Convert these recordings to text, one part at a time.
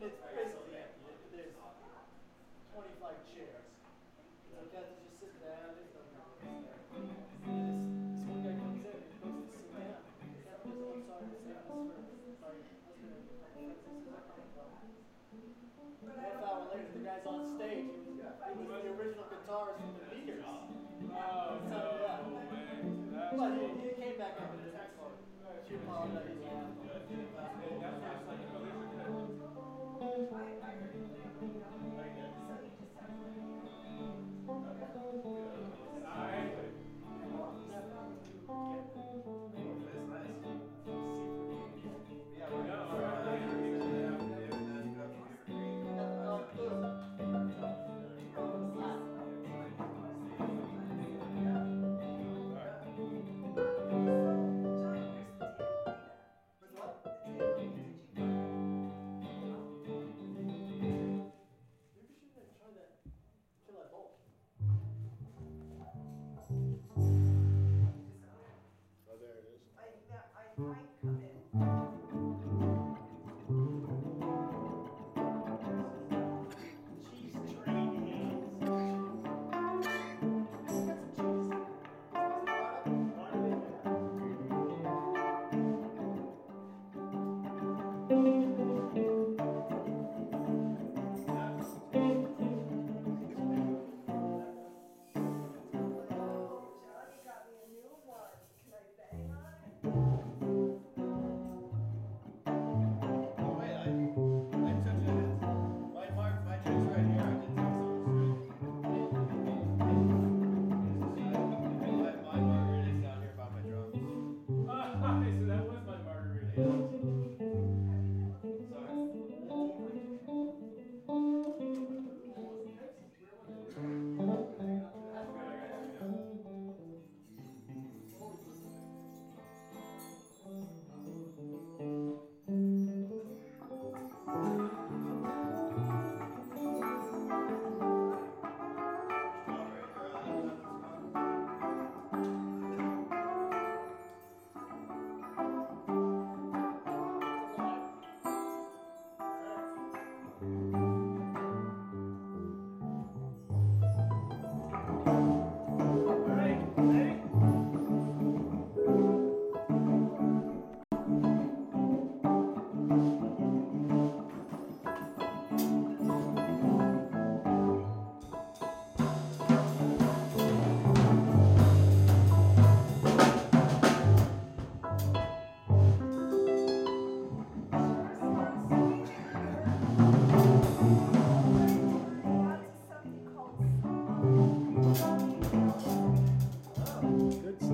and it's basically empty. There's 25 chairs. So to just sit down. There's no there. This, this one guy comes in and he goes to sit down. Like, "Oh, I'm sorry, this is for my husband and my friends. This is our problem." Half hour later, the guy's on stage. He was, he was the original guitarist from the Meters. Oh, So, no yeah. But he, he came back up attacked for. She apologized. That's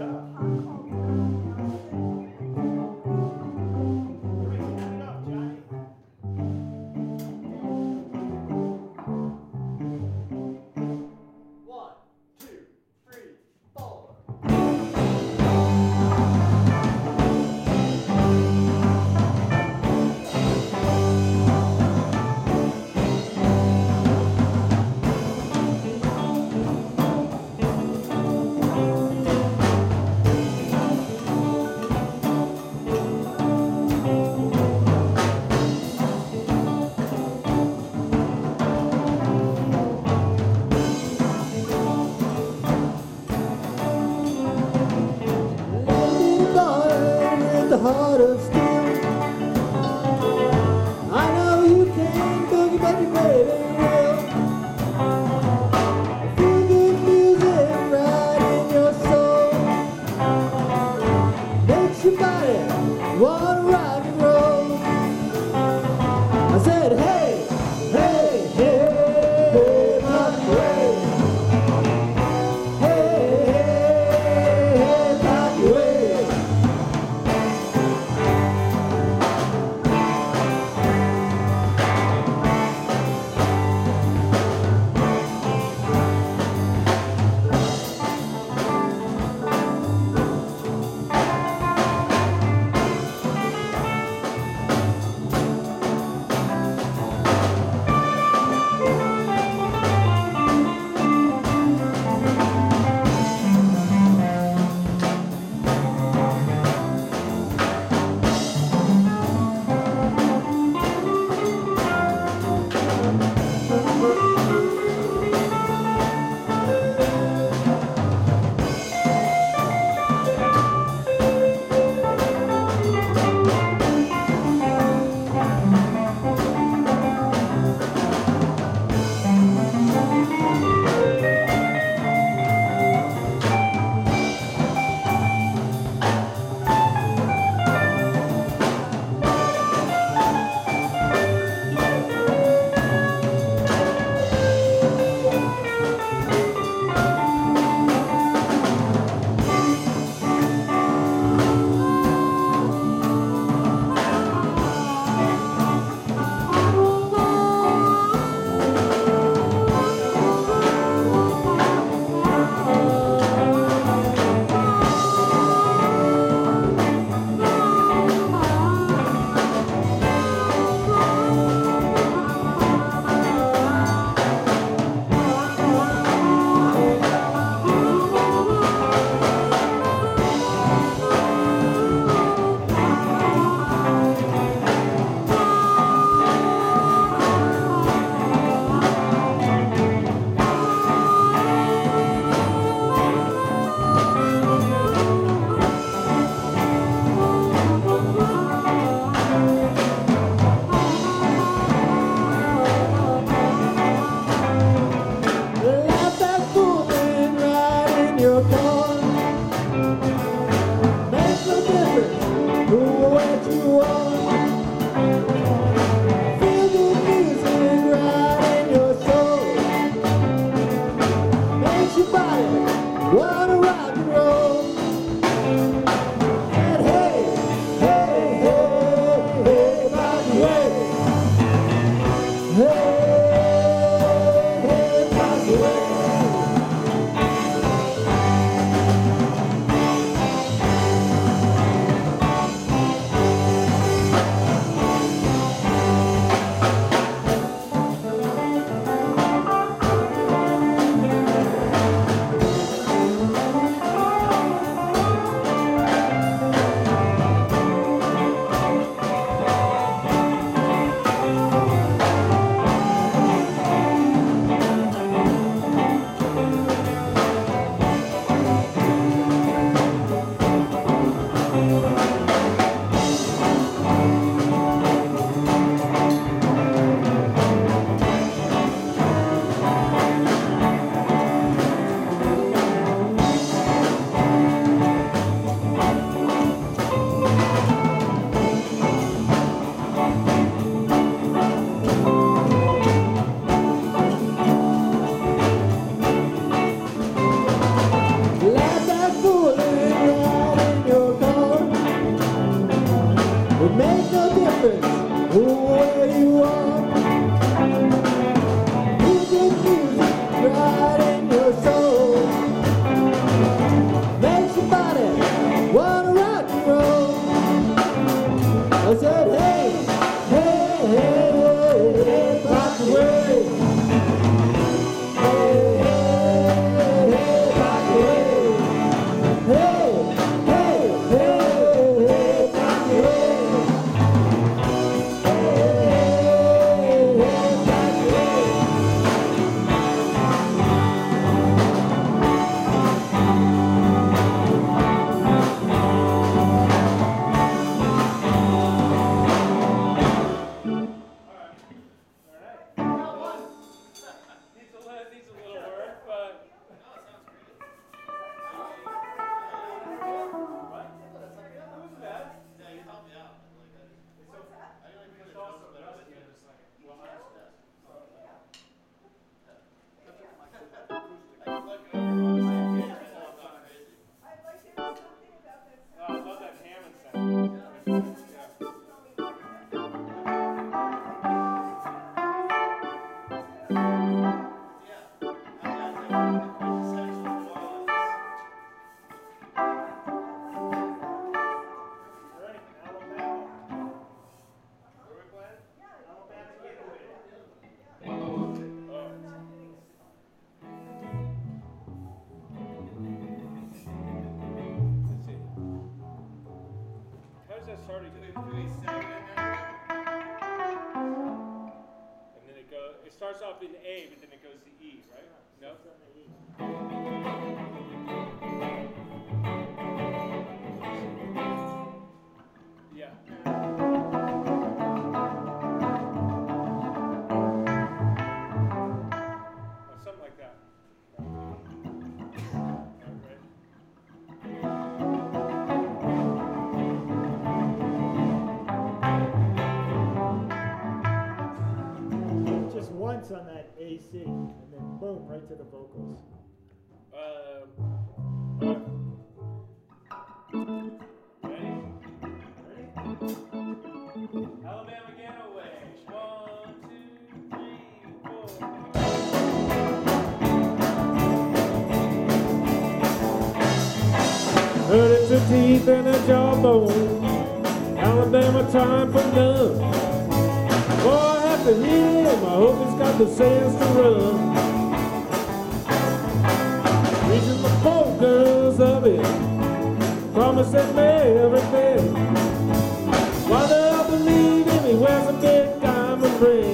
Good baby there? Uh, and then it go. It starts off in A, but then that and then boom, right to the vocals. Um? Alabama. One, two, three, four. Heard it's teeth and a jawbone. Alabama time for none. To him. I hope he's got the sense to run. Reaching the focus of it. Promising me everything. Why do I believe him? He wears a big diamond ring.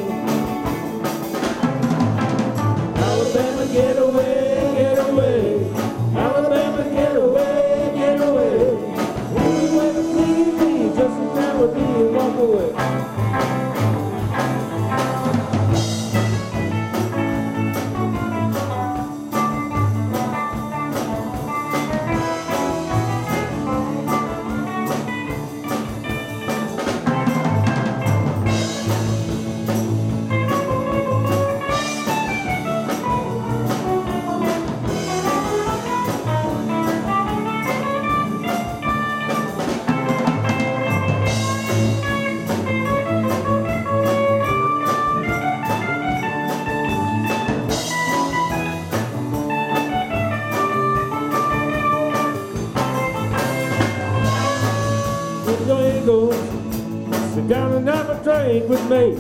A with me.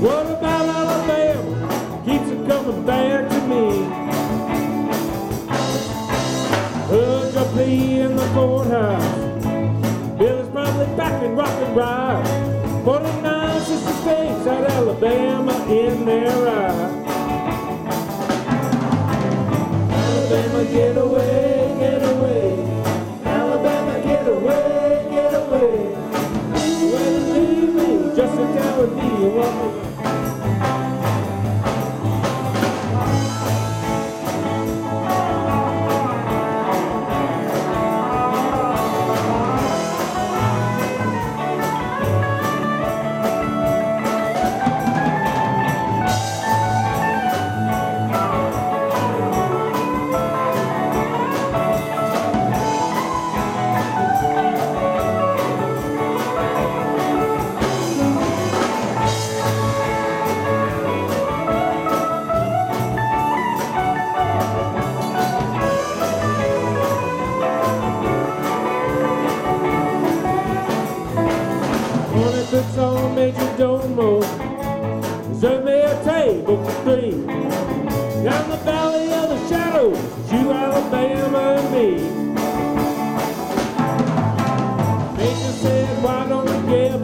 What about Alabama? Keeps it coming back to me. Heard your plea in the courthouse. Bill is probably back in rock and ride. 49 sister states had Alabama in their eye. Alabama, get away, get away. Just sit down with me and walk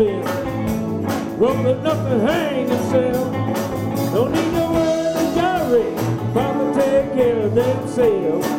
bill. Rope enough to hang himself. Don't need no one to direct. Take care of themselves.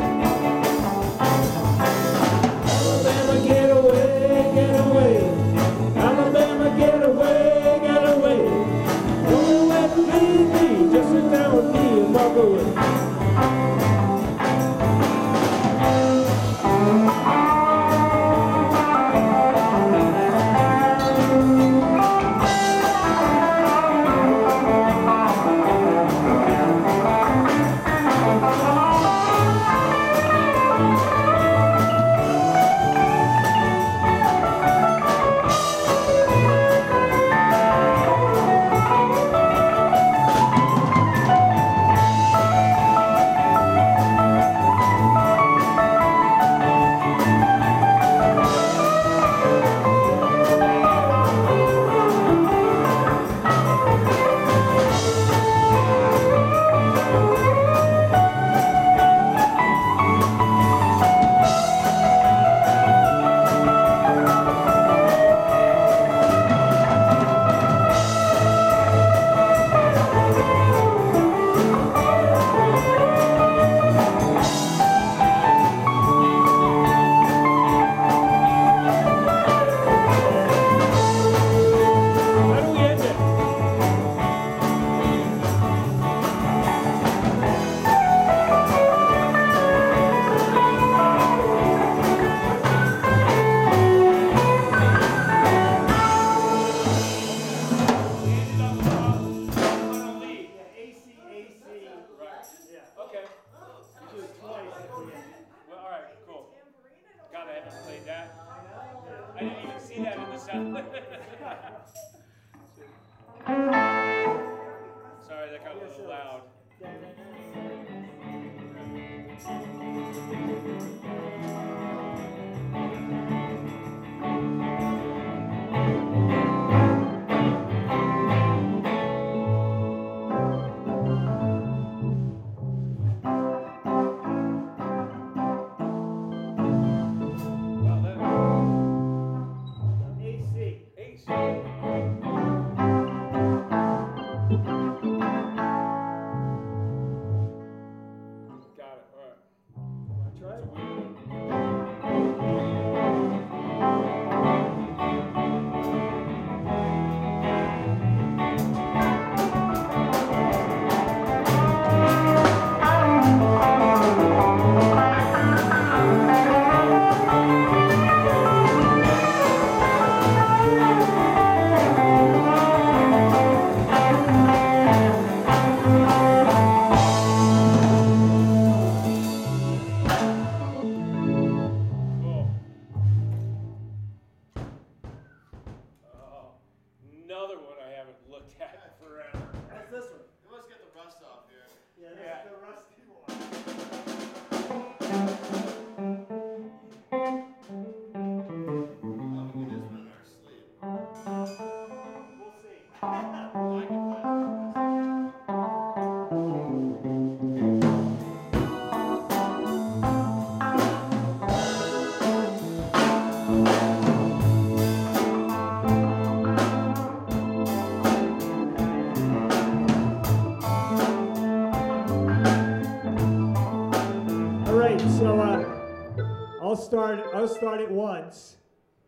they'll start at once,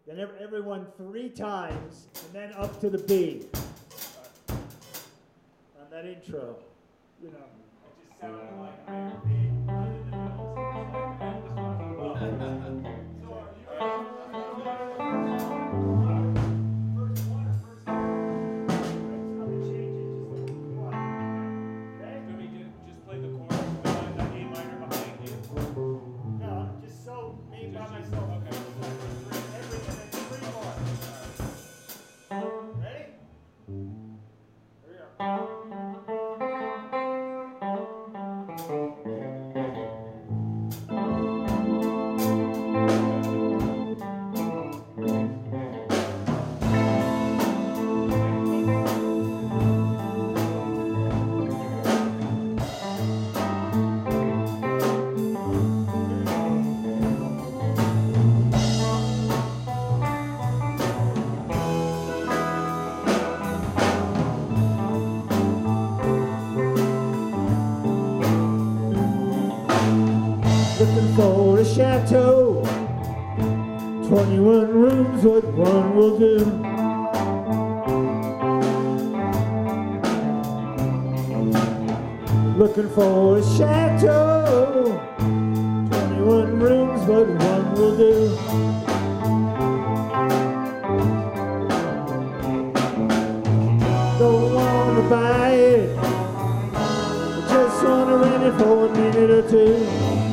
then everyone three times, and then up to the B. On that intro, you know. Chateau. 21 rooms, what one will do. Looking for a chateau. 21 rooms, but one will do. Don't wanna buy it. Just wanna rent it for a minute or two.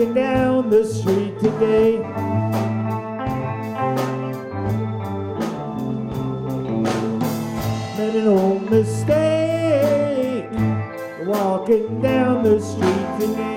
Walking down the street today. Made an old mistake. Walking down the street today.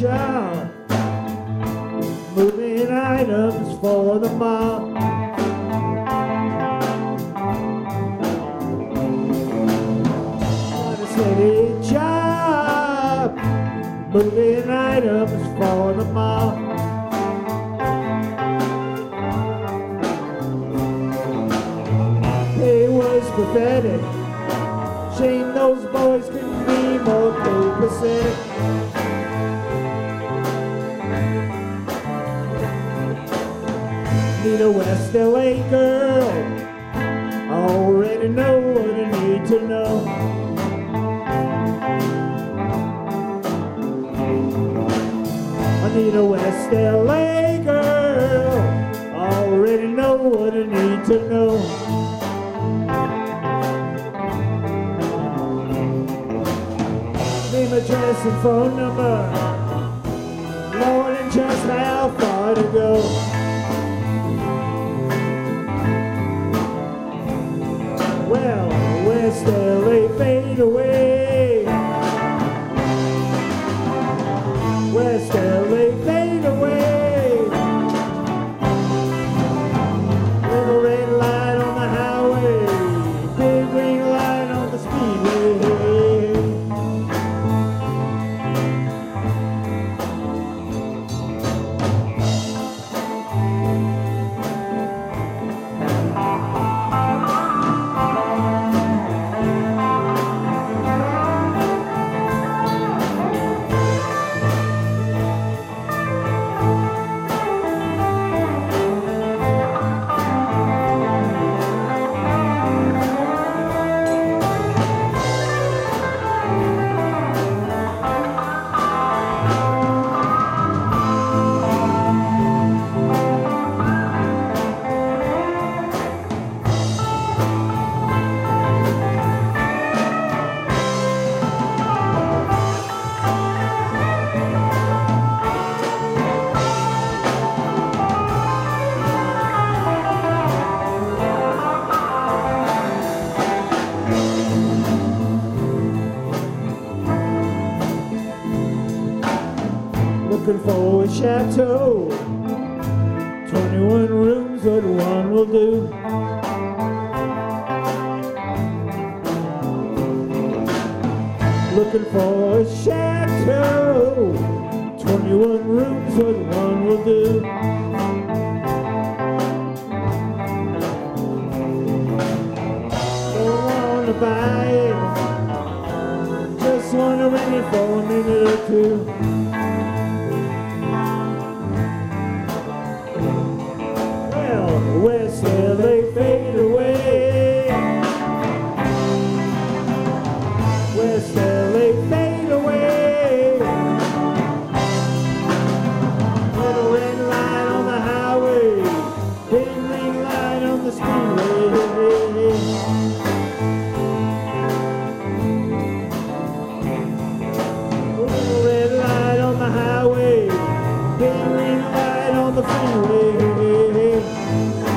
Job, moving items for the mob. Got a steady job, moving items for the mob. Pay was pathetic. Shame those boys couldn't be more copacetic. Need a West LA girl. Already know what I need to know. I need a West LA girl. Already know what I need to know. Name, address, and phone number. LA fade away. But one will do. Light on